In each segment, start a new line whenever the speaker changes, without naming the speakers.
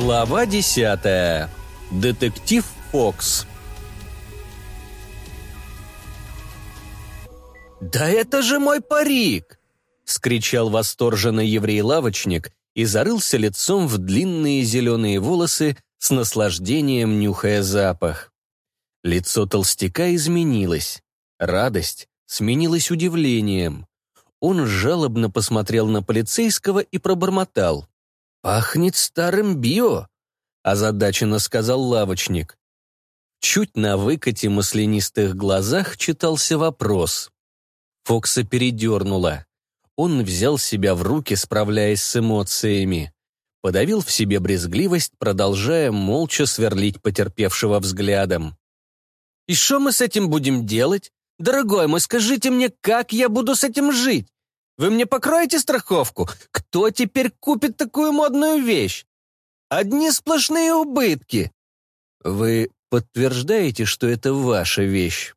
Глава десятая. Детектив Фокс. «Да это же мой парик!» — скричал восторженно еврей-лавочник и зарылся лицом в длинные зеленые волосы с наслаждением нюхая запах. Лицо толстяка изменилось. Радость сменилась удивлением. Он жалобно посмотрел на полицейского и пробормотал. «Пахнет старым био», — озадаченно сказал лавочник. Чуть на выкате маслянистых глазах читался вопрос. Фокса передернуло. Он взял себя в руки, справляясь с эмоциями. Подавил в себе брезгливость, продолжая молча сверлить потерпевшего взглядом. «И что мы с этим будем делать? Дорогой мой, скажите мне, как я буду с этим жить? Вы мне покроете страховку? Кто теперь купит такую модную вещь? Одни сплошные убытки». «Вы подтверждаете, что это ваша вещь?»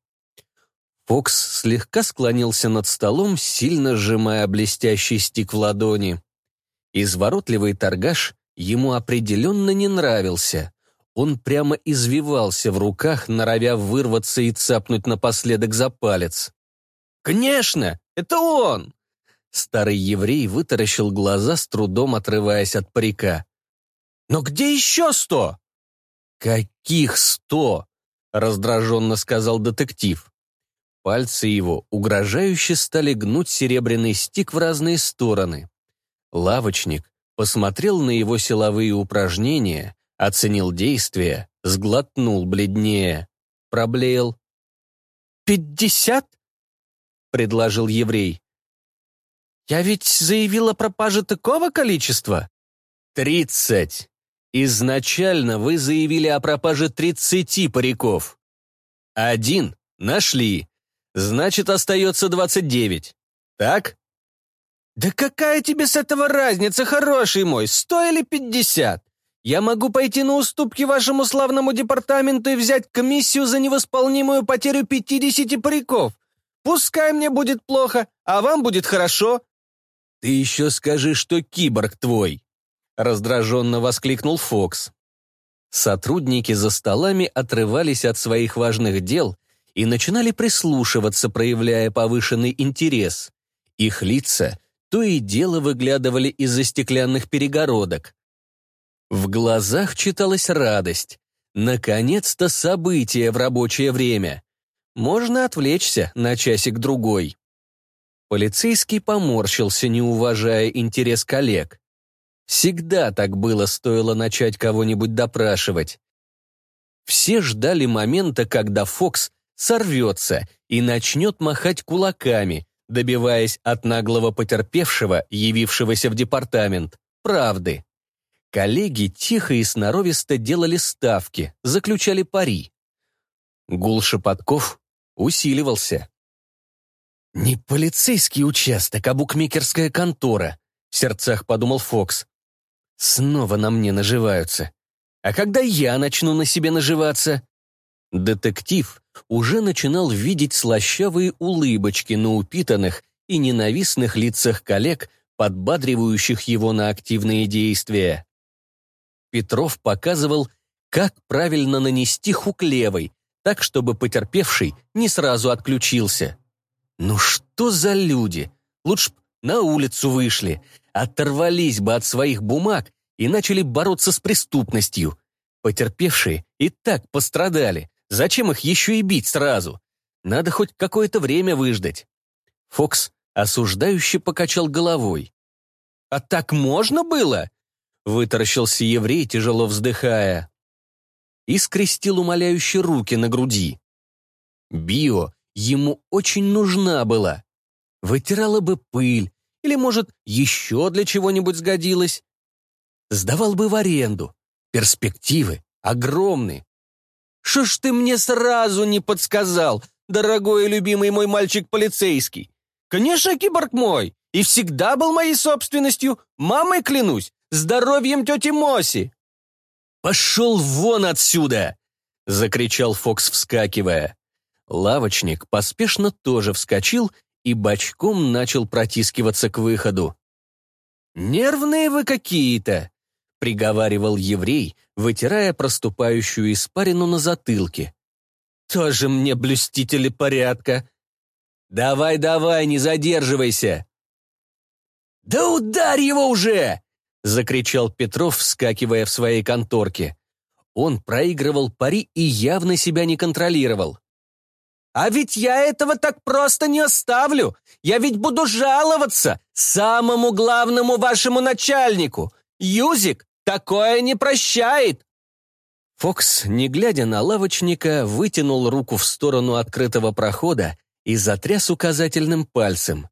Фокс слегка склонился над столом, сильно сжимая блестящий стик в ладони. Изворотливый торгаш ему определенно не нравился. Он прямо извивался в руках, норовя вырваться и цапнуть напоследок за палец. «Конечно, это он!» Старый еврей вытаращил глаза, с трудом отрываясь от парика. «Но где еще сто?» «Каких сто?» — раздраженно сказал детектив. Пальцы его угрожающе стали гнуть серебряный стик в разные стороны. Лавочник посмотрел на его силовые упражнения, оценил действия, сглотнул бледнее, проблеял. «Пятьдесят?» — предложил еврей. «Я ведь заявил о пропаже такого количества?» «Тридцать. Изначально вы заявили о пропаже тридцати париков. Один нашли, Значит, остается 29. Так? Да какая тебе с этого разница, хороший мой, сто или пятьдесят? Я могу пойти на уступки вашему славному департаменту и взять комиссию за невосполнимую потерю 50 париков. Пускай мне будет плохо, а вам будет хорошо. Ты еще скажи, что киборг твой, раздраженно воскликнул Фокс. Сотрудники за столами отрывались от своих важных дел и начинали прислушиваться, проявляя повышенный интерес. Их лица то и дело выглядывали из-за стеклянных перегородок. В глазах читалась радость. Наконец-то событие в рабочее время. Можно отвлечься на часик-другой. Полицейский поморщился, не уважая интерес коллег. Всегда так было, стоило начать кого-нибудь допрашивать. Все ждали момента, когда Фокс сорвется и начнет махать кулаками, добиваясь от наглого потерпевшего, явившегося в департамент, правды. Коллеги тихо и сноровисто делали ставки, заключали пари. Гул шепотков усиливался. «Не полицейский участок, а букмекерская контора», — в сердцах подумал Фокс. «Снова на мне наживаются. А когда я начну на себе наживаться?» Детектив уже начинал видеть слащавые улыбочки на упитанных и ненавистных лицах коллег, подбадривающих его на активные действия. Петров показывал, как правильно нанести хук левой, так, чтобы потерпевший не сразу отключился. Ну что за люди? Лучше б на улицу вышли, оторвались бы от своих бумаг и начали бороться с преступностью. Потерпевшие и так пострадали, Зачем их еще и бить сразу? Надо хоть какое-то время выждать. Фокс осуждающе покачал головой. «А так можно было?» Вытаращился еврей, тяжело вздыхая. И скрестил умоляющие руки на груди. Био ему очень нужна была. Вытирала бы пыль, или, может, еще для чего-нибудь сгодилась. Сдавал бы в аренду. Перспективы огромные. Что ж ты мне сразу не подсказал, дорогой и любимый мой мальчик полицейский? Конечно, киборг мой, и всегда был моей собственностью, мамой клянусь, здоровьем тети Моси. «Пошел вон отсюда!» — закричал Фокс, вскакивая. Лавочник поспешно тоже вскочил и бочком начал протискиваться к выходу. «Нервные вы какие-то!» приговаривал еврей, вытирая проступающую испарину на затылке. «Тоже мне блюстители порядка!» «Давай, давай, не задерживайся!» «Да ударь его уже!» — закричал Петров, вскакивая в своей конторке. Он проигрывал пари и явно себя не контролировал. «А ведь я этого так просто не оставлю! Я ведь буду жаловаться самому главному вашему начальнику! Юзик такое не прощает!» Фокс, не глядя на лавочника, вытянул руку в сторону открытого прохода и затряс указательным пальцем.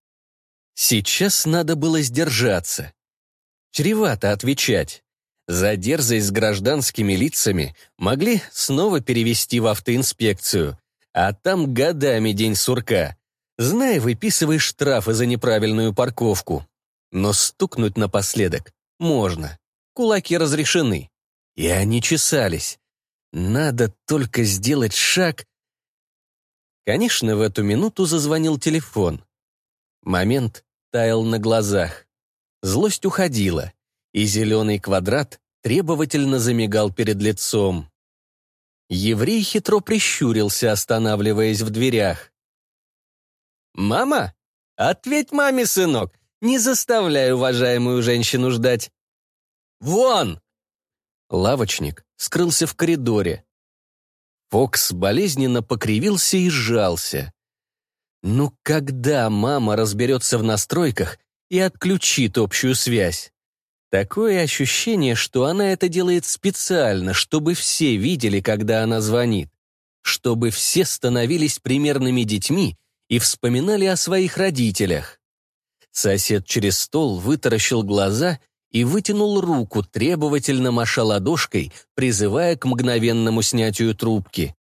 Сейчас надо было сдержаться. Чревато отвечать. За дерзость с гражданскими лицами могли снова перевести в автоинспекцию, а там годами день сурка. Знай, выписывай штрафы за неправильную парковку. Но стукнуть напоследок можно. Кулаки разрешены. И они чесались. Надо только сделать шаг. Конечно, в эту минуту зазвонил телефон. Момент таял на глазах. Злость уходила, и зеленый квадрат требовательно замигал перед лицом. Еврей хитро прищурился, останавливаясь в дверях. «Мама? Ответь маме, сынок! Не заставляй уважаемую женщину ждать!» «Вон!» Лавочник скрылся в коридоре. Фокс болезненно покривился и сжался. Ну когда мама разберется в настройках и отключит общую связь? Такое ощущение, что она это делает специально, чтобы все видели, когда она звонит. Чтобы все становились примерными детьми и вспоминали о своих родителях. Сосед через стол вытаращил глаза и вытянул руку, требовательно маша ладошкой, призывая к мгновенному снятию трубки.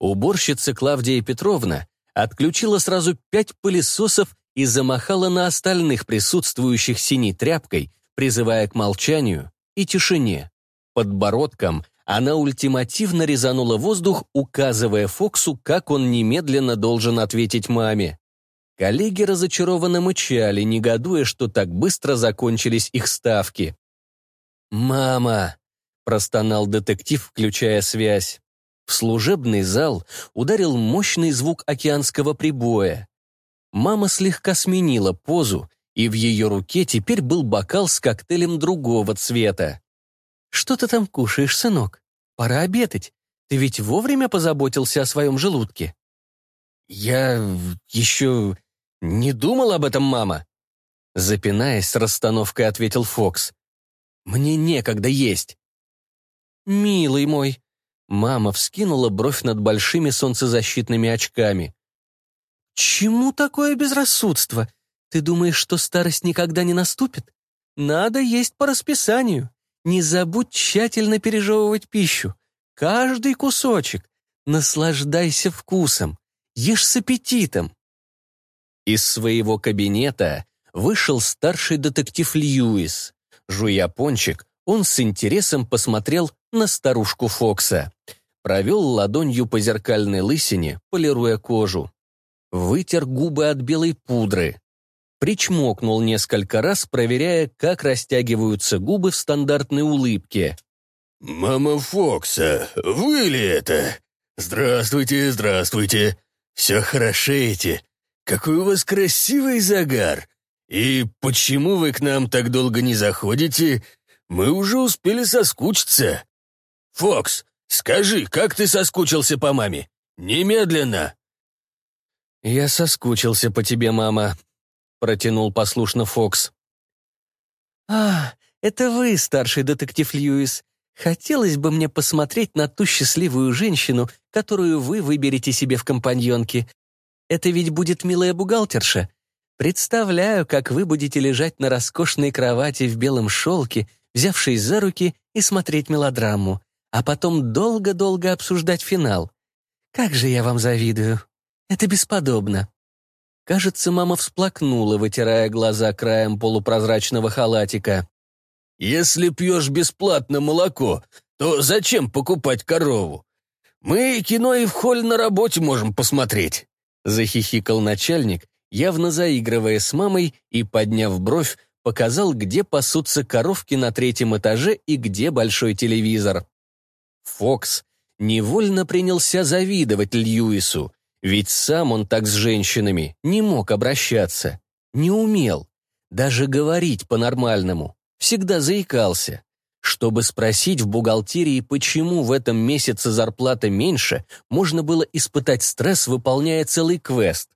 Уборщица Клавдия Петровна отключила сразу пять пылесосов и замахала на остальных присутствующих синей тряпкой, призывая к молчанию и тишине. Подбородком она ультимативно резанула воздух, указывая Фоксу, как он немедленно должен ответить маме. Коллеги разочарованно мычали, негодуя, что так быстро закончились их ставки. «Мама!» — простонал детектив, включая связь. В служебный зал ударил мощный звук океанского прибоя. Мама слегка сменила позу, и в ее руке теперь был бокал с коктейлем другого цвета. «Что ты там кушаешь, сынок? Пора обедать. Ты ведь вовремя позаботился о своем желудке?» «Я еще не думал об этом, мама», Запинаясь, с расстановкой ответил Фокс. «Мне некогда есть». «Милый мой», Мама вскинула бровь над большими солнцезащитными очками. «Чему такое безрассудство? Ты думаешь, что старость никогда не наступит? Надо есть по расписанию. Не забудь тщательно пережевывать пищу. Каждый кусочек. Наслаждайся вкусом. Ешь с аппетитом». Из своего кабинета вышел старший детектив Льюис. Жуя пончик, он с интересом посмотрел на старушку Фокса. Провел ладонью по зеркальной лысине, полируя кожу. Вытер губы от белой пудры. Причмокнул несколько раз, проверяя, как растягиваются губы в стандартной улыбке.
«Мама Фокса, вы ли это? Здравствуйте, здравствуйте. Все хорошеете. Какой у вас красивый загар. И почему вы к нам так долго не заходите? Мы уже успели соскучиться. Фокс, скажи, как ты соскучился по маме? Немедленно!»
«Я соскучился по тебе, мама», — протянул послушно Фокс. «А, это вы, старший детектив Льюис. Хотелось бы мне посмотреть на ту счастливую женщину, которую вы выберете себе в компаньонки. Это ведь будет милая бухгалтерша. Представляю, как вы будете лежать на роскошной кровати в белом шелке, взявшись за руки и смотреть мелодраму, а потом долго-долго обсуждать финал. Как же я вам завидую. Это бесподобно. Кажется, мама всплакнула, вытирая глаза краем полупрозрачного халатика.
«Если пьешь бесплатно молоко, то зачем покупать корову? Мы кино и в холле на работе можем посмотреть», —
захихикал начальник, явно заигрывая с мамой и, подняв бровь, показал, где пасутся коровки на третьем этаже и где большой телевизор. Фокс невольно принялся завидовать Льюису, ведь сам он так с женщинами не мог обращаться, не умел, даже говорить по-нормальному, всегда заикался. Чтобы спросить в бухгалтерии, почему в этом месяце зарплата меньше, можно было испытать стресс, выполняя целый квест.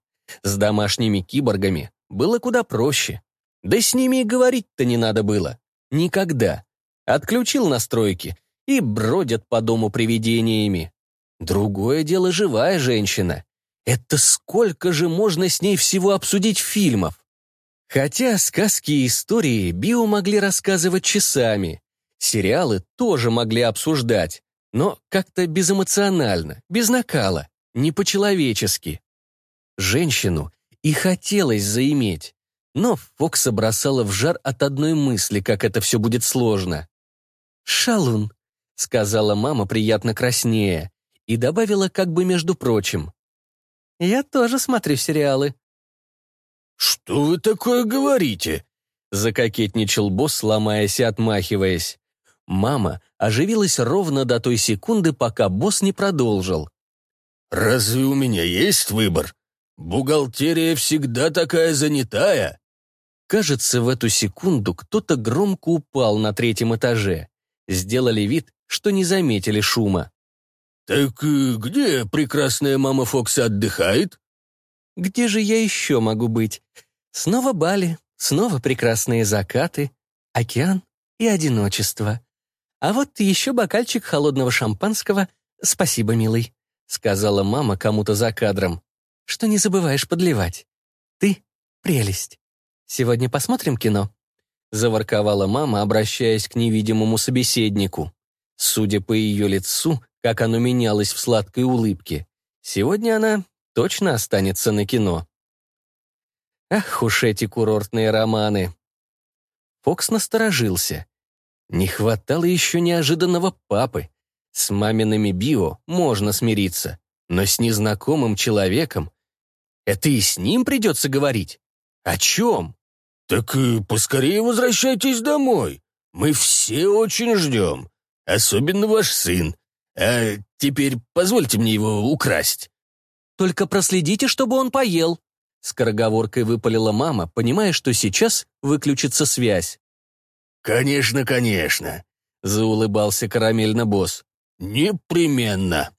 С домашними киборгами было куда проще. Да с ними и говорить-то не надо было. Никогда. Отключил настройки и бродят по дому привидениями. Другое дело живая женщина. Это сколько же можно с ней всего обсудить фильмов? Хотя сказки и истории Био могли рассказывать часами. Сериалы тоже могли обсуждать, но как-то безэмоционально, без накала, не по-человечески. Женщину и хотелось заиметь, но Фокса бросала в жар от одной мысли, как это все будет сложно. «Шалун», — сказала мама приятно краснее, и добавила как бы между прочим. «Я тоже смотрю сериалы».
«Что вы такое говорите?» — закокетничал босс, ломаясь и отмахиваясь. Мама оживилась ровно до той секунды, пока босс не продолжил. «Разве у меня есть выбор? Бухгалтерия всегда такая занятая».
Кажется, в эту секунду кто-то громко упал на третьем этаже. Сделали вид, что не заметили шума.
«Так э, где прекрасная мама Фокса отдыхает?»
«Где же я еще могу быть? Снова Бали, снова прекрасные закаты, океан и одиночество. А вот еще бокальчик холодного шампанского. Спасибо, милый», — сказала мама кому-то за кадром. «Что не забываешь подливать. Ты — прелесть. Сегодня посмотрим кино?» Заворковала мама, обращаясь к невидимому собеседнику. Судя по ее лицу, как оно менялось в сладкой улыбке, сегодня она точно останется на кино. Ах уж эти курортные романы. Фокс насторожился. Не хватало еще неожиданного папы. С мамиными био можно смириться, но с незнакомым человеком это и с ним придется говорить. О чем?
Так и поскорее возвращайтесь домой. Мы все очень ждем. Особенно ваш сын. А теперь позвольте мне его украсть.
Только проследите, чтобы он поел. Скороговоркой выпалила мама, понимая, что сейчас выключится связь.
«Конечно, конечно», — заулыбался карамельно-босс. «Непременно».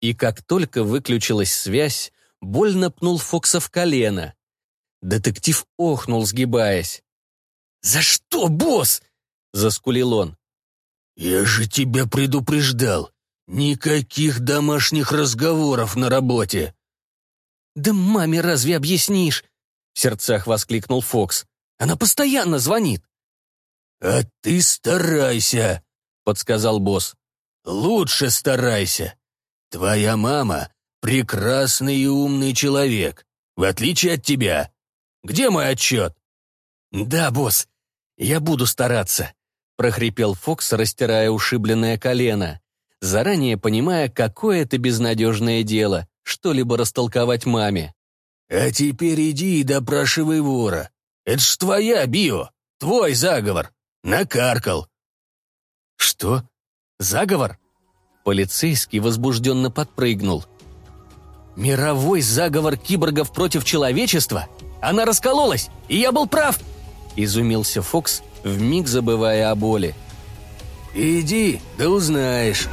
И как только выключилась связь, больно пнул Фокса в колено. Детектив охнул, сгибаясь. «За что, босс?» — заскулил он.
«Я же тебя предупреждал. Никаких домашних разговоров на работе».
«Да маме разве объяснишь?» — в сердцах воскликнул Фокс. «Она постоянно звонит».
«А ты старайся», — подсказал босс. «Лучше старайся. Твоя мама — прекрасный и умный человек, в отличие от тебя. Где мой отчет?»
«Да, босс, я буду стараться», — прохрипел Фокс, растирая ушибленное колено, заранее понимая, какое это безнадежное дело — что-либо растолковать маме.
«А теперь иди и допрашивай вора. Это ж твоя био, твой заговор. Накаркал».
«Что? Заговор?» Полицейский возбужденно подпрыгнул. «Мировой заговор киборгов против человечества? Она раскололась, и я был прав!» Изумился Фокс, вмиг забывая о боли.
«Иди, да узнаешь».